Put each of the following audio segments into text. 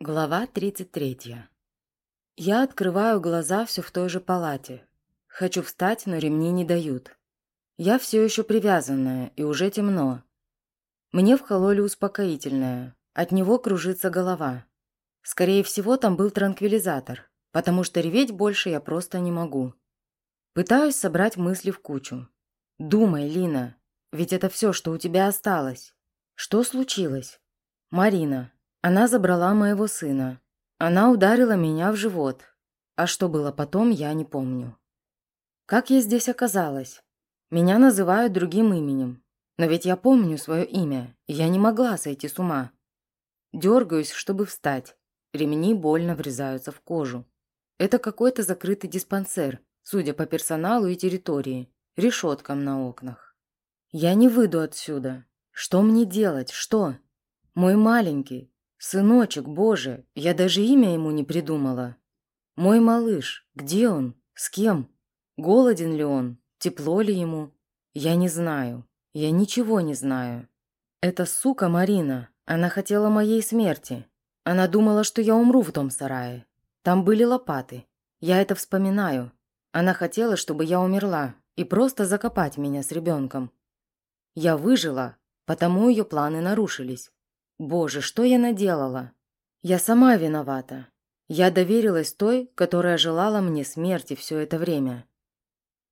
Глава 33. Я открываю глаза все в той же палате. Хочу встать, но ремни не дают. Я все еще привязанная, и уже темно. Мне вкололи успокоительное. От него кружится голова. Скорее всего, там был транквилизатор, потому что реветь больше я просто не могу. Пытаюсь собрать мысли в кучу. Думай, Лина, ведь это все, что у тебя осталось. Что случилось? Марина, она забрала моего сына. Она ударила меня в живот. А что было потом, я не помню. Как я здесь оказалась? Меня называют другим именем. Но ведь я помню свое имя, я не могла сойти с ума. Дергаюсь, чтобы встать. Ремни больно врезаются в кожу. Это какой-то закрытый диспансер, судя по персоналу и территории, решеткам на окнах. Я не выйду отсюда. Что мне делать? Что? Мой маленький, «Сыночек, боже, я даже имя ему не придумала. Мой малыш, где он? С кем? Голоден ли он? Тепло ли ему? Я не знаю. Я ничего не знаю. Эта сука Марина, она хотела моей смерти. Она думала, что я умру в том сарае. Там были лопаты. Я это вспоминаю. Она хотела, чтобы я умерла и просто закопать меня с ребенком. Я выжила, потому ее планы нарушились. Боже, что я наделала? Я сама виновата. Я доверилась той, которая желала мне смерти все это время.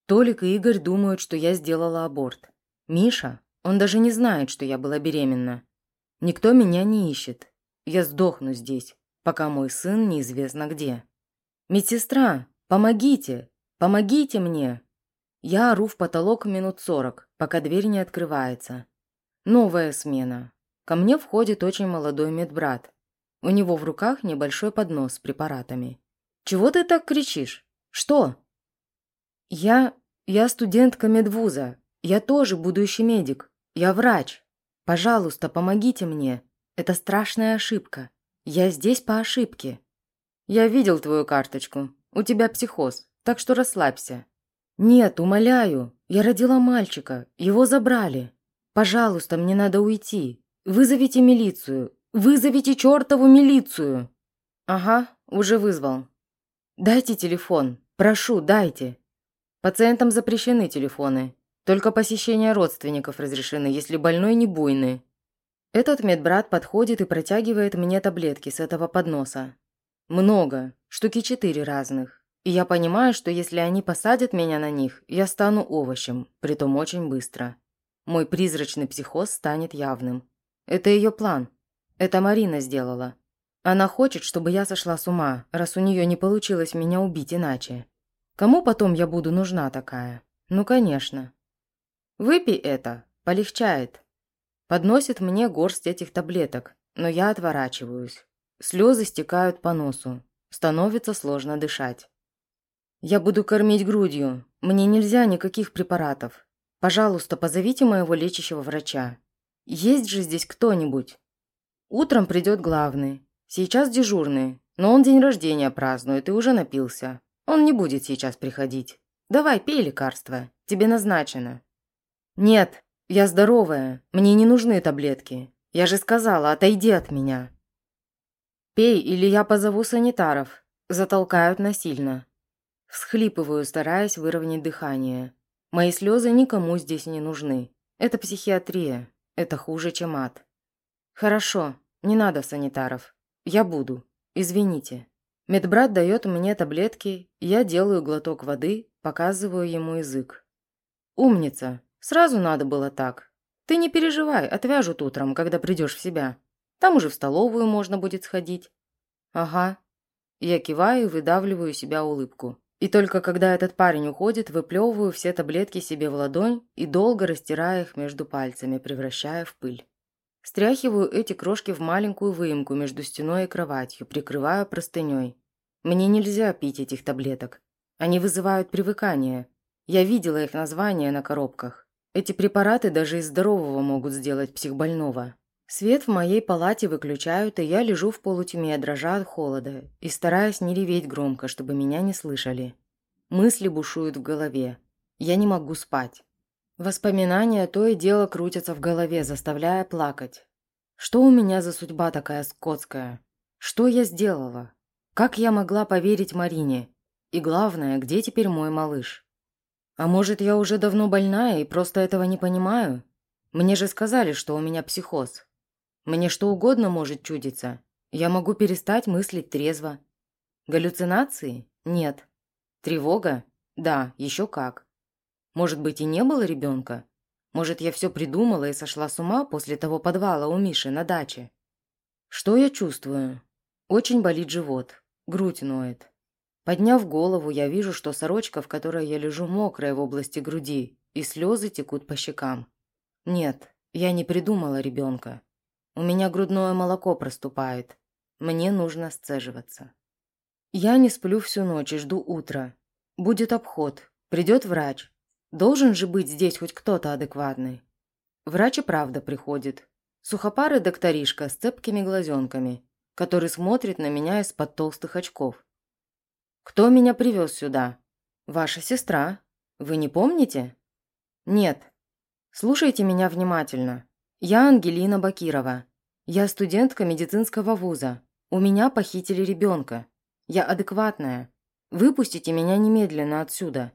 Толик и Игорь думают, что я сделала аборт. Миша, он даже не знает, что я была беременна. Никто меня не ищет. Я сдохну здесь, пока мой сын неизвестно где. Медсестра, помогите! Помогите мне! Я ору в потолок минут сорок, пока дверь не открывается. Новая смена. Ко мне входит очень молодой медбрат. У него в руках небольшой поднос с препаратами. «Чего ты так кричишь? Что?» «Я... я студентка медвуза. Я тоже будущий медик. Я врач. Пожалуйста, помогите мне. Это страшная ошибка. Я здесь по ошибке». «Я видел твою карточку. У тебя психоз, так что расслабься». «Нет, умоляю. Я родила мальчика. Его забрали. Пожалуйста, мне надо уйти. «Вызовите милицию! Вызовите чертову милицию!» «Ага, уже вызвал. Дайте телефон. Прошу, дайте. Пациентам запрещены телефоны. Только посещение родственников разрешены, если больной не буйный». Этот медбрат подходит и протягивает мне таблетки с этого подноса. Много, штуки четыре разных. И я понимаю, что если они посадят меня на них, я стану овощем, притом очень быстро. Мой призрачный психоз станет явным. Это ее план. Это Марина сделала. Она хочет, чтобы я сошла с ума, раз у нее не получилось меня убить иначе. Кому потом я буду нужна такая? Ну, конечно. Выпей это, полегчает. Подносит мне горсть этих таблеток, но я отворачиваюсь. Слезы стекают по носу. Становится сложно дышать. Я буду кормить грудью. Мне нельзя никаких препаратов. Пожалуйста, позовите моего лечащего врача. Есть же здесь кто-нибудь? Утром придет главный. Сейчас дежурный. Но он день рождения празднует и уже напился. Он не будет сейчас приходить. Давай, пей лекарство. Тебе назначено. Нет, я здоровая. Мне не нужны таблетки. Я же сказала, отойди от меня. Пей, или я позову санитаров. Затолкают насильно. Всхлипываю, стараясь выровнять дыхание. Мои слезы никому здесь не нужны. Это психиатрия. Это хуже, чем ад. Хорошо, не надо санитаров. Я буду. Извините. Медбрат дает мне таблетки, я делаю глоток воды, показываю ему язык. Умница. Сразу надо было так. Ты не переживай, отвяжут утром, когда придешь в себя. Там уже в столовую можно будет сходить. Ага. Я киваю и выдавливаю себя улыбку. И только когда этот парень уходит, выплевываю все таблетки себе в ладонь и долго растираю их между пальцами, превращая в пыль. Стряхиваю эти крошки в маленькую выемку между стеной и кроватью, прикрываю простыней. Мне нельзя пить этих таблеток. Они вызывают привыкание. Я видела их названия на коробках. Эти препараты даже из здорового могут сделать психбольного. Свет в моей палате выключают, и я лежу в полутьме, дрожа от холода, и стараясь не реветь громко, чтобы меня не слышали. Мысли бушуют в голове. Я не могу спать. Воспоминания то и дело крутятся в голове, заставляя плакать. Что у меня за судьба такая скотская? Что я сделала? Как я могла поверить Марине? И главное, где теперь мой малыш? А может, я уже давно больная и просто этого не понимаю? Мне же сказали, что у меня психоз. Мне что угодно может чудиться. Я могу перестать мыслить трезво. Галлюцинации? Нет. Тревога? Да, еще как. Может быть, и не было ребенка? Может, я все придумала и сошла с ума после того подвала у Миши на даче? Что я чувствую? Очень болит живот, грудь ноет. Подняв голову, я вижу, что сорочка, в которой я лежу, мокрая в области груди, и слезы текут по щекам. Нет, я не придумала ребенка. У меня грудное молоко проступает. Мне нужно сцеживаться. Я не сплю всю ночь и жду утра. Будет обход, придет врач. Должен же быть здесь хоть кто-то адекватный. Врач и правда приходит. Сухопарый докторишка с цепкими глазенками, который смотрит на меня из-под толстых очков. «Кто меня привез сюда?» «Ваша сестра. Вы не помните?» «Нет. Слушайте меня внимательно. Я Ангелина Бакирова. Я студентка медицинского вуза. У меня похитили ребенка. Я адекватная. Выпустите меня немедленно отсюда.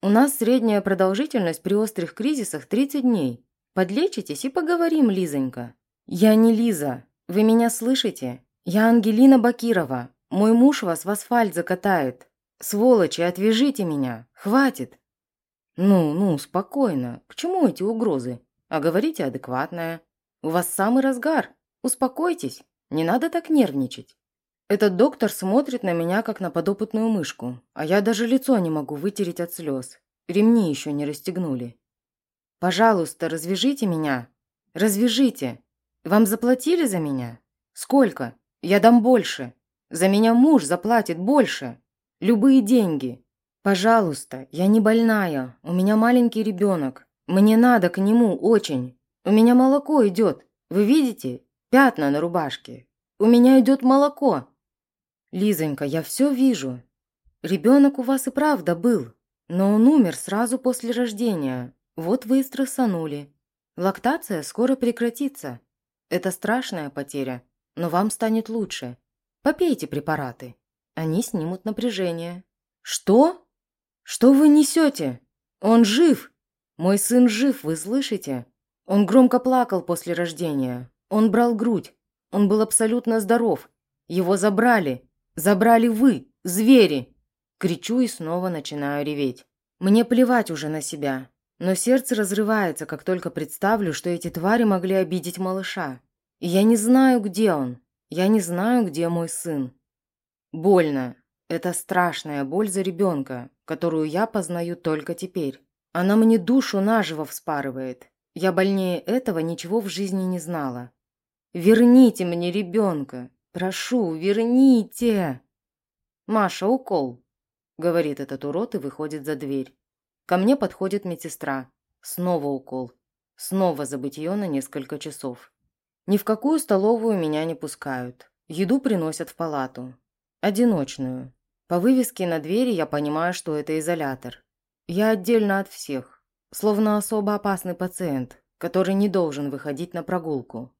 У нас средняя продолжительность при острых кризисах 30 дней. Подлечитесь и поговорим, Лизонька. Я не Лиза. Вы меня слышите? Я Ангелина Бакирова. Мой муж вас в асфальт закатает. Сволочи, отвяжите меня. Хватит. Ну, ну, спокойно. К чему эти угрозы? А говорите адекватное. У вас самый разгар. Успокойтесь. Не надо так нервничать. Этот доктор смотрит на меня, как на подопытную мышку, а я даже лицо не могу вытереть от слез. Ремни еще не расстегнули. Пожалуйста, развяжите меня. Развяжите. Вам заплатили за меня? Сколько? Я дам больше. За меня муж заплатит больше. Любые деньги. Пожалуйста, я не больная. У меня маленький ребенок. Мне надо к нему очень. У меня молоко идет. Вы видите? Пятна на рубашке. У меня идет молоко. Лизонька, я все вижу. Ребенок у вас и правда был, но он умер сразу после рождения. Вот вы и стрессанули. Лактация скоро прекратится. Это страшная потеря, но вам станет лучше. Попейте препараты. Они снимут напряжение. Что? Что вы несете? Он жив. Мой сын жив, вы слышите? Он громко плакал после рождения. Он брал грудь. Он был абсолютно здоров. Его забрали. Забрали вы, звери!» Кричу и снова начинаю реветь. Мне плевать уже на себя, но сердце разрывается, как только представлю, что эти твари могли обидеть малыша. И я не знаю, где он. Я не знаю, где мой сын. Больно. Это страшная боль за ребенка, которую я познаю только теперь. Она мне душу наживо вспарывает. Я больнее этого ничего в жизни не знала. Верните мне ребенка. Прошу, верните. Маша, укол, говорит этот урод и выходит за дверь. Ко мне подходит медсестра. Снова укол. Снова забытье на несколько часов. Ни в какую столовую меня не пускают. Еду приносят в палату. Одиночную. По вывеске на двери я понимаю, что это изолятор. Я отдельно от всех. Словно особо опасный пациент, который не должен выходить на прогулку.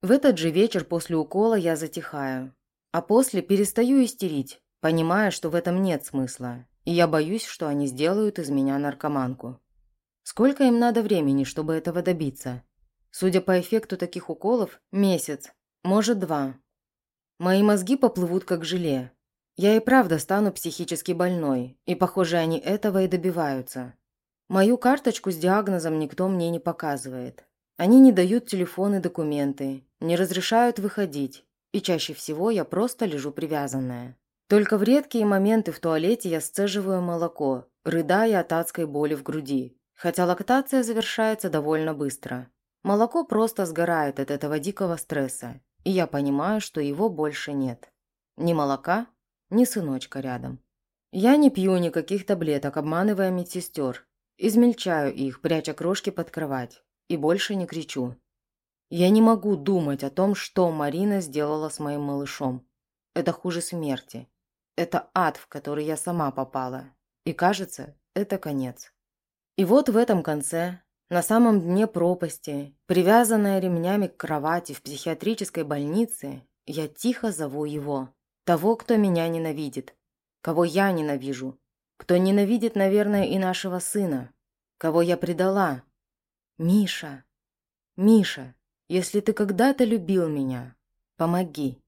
В этот же вечер после укола я затихаю, а после перестаю истерить, понимая, что в этом нет смысла, и я боюсь, что они сделают из меня наркоманку. Сколько им надо времени, чтобы этого добиться? Судя по эффекту таких уколов, месяц, может два. Мои мозги поплывут как желе. Я и правда стану психически больной, и, похоже, они этого и добиваются. Мою карточку с диагнозом никто мне не показывает. Они не дают телефон и документы, не разрешают выходить, и чаще всего я просто лежу привязанная. Только в редкие моменты в туалете я сцеживаю молоко, рыдая от адской боли в груди, хотя лактация завершается довольно быстро. Молоко просто сгорает от этого дикого стресса, и я понимаю, что его больше нет. Ни молока, ни сыночка рядом. Я не пью никаких таблеток, обманывая медсестер. Измельчаю их, пряча крошки под кровать и больше не кричу. Я не могу думать о том, что Марина сделала с моим малышом. Это хуже смерти. Это ад, в который я сама попала. И кажется, это конец. И вот в этом конце, на самом дне пропасти, привязанная ремнями к кровати в психиатрической больнице, Я тихо зову его. Того, кто меня ненавидит. Кого я ненавижу. Кто ненавидит, наверное, и нашего сына. Кого я предала. Миша. Миша, если ты когда-то любил меня, помоги.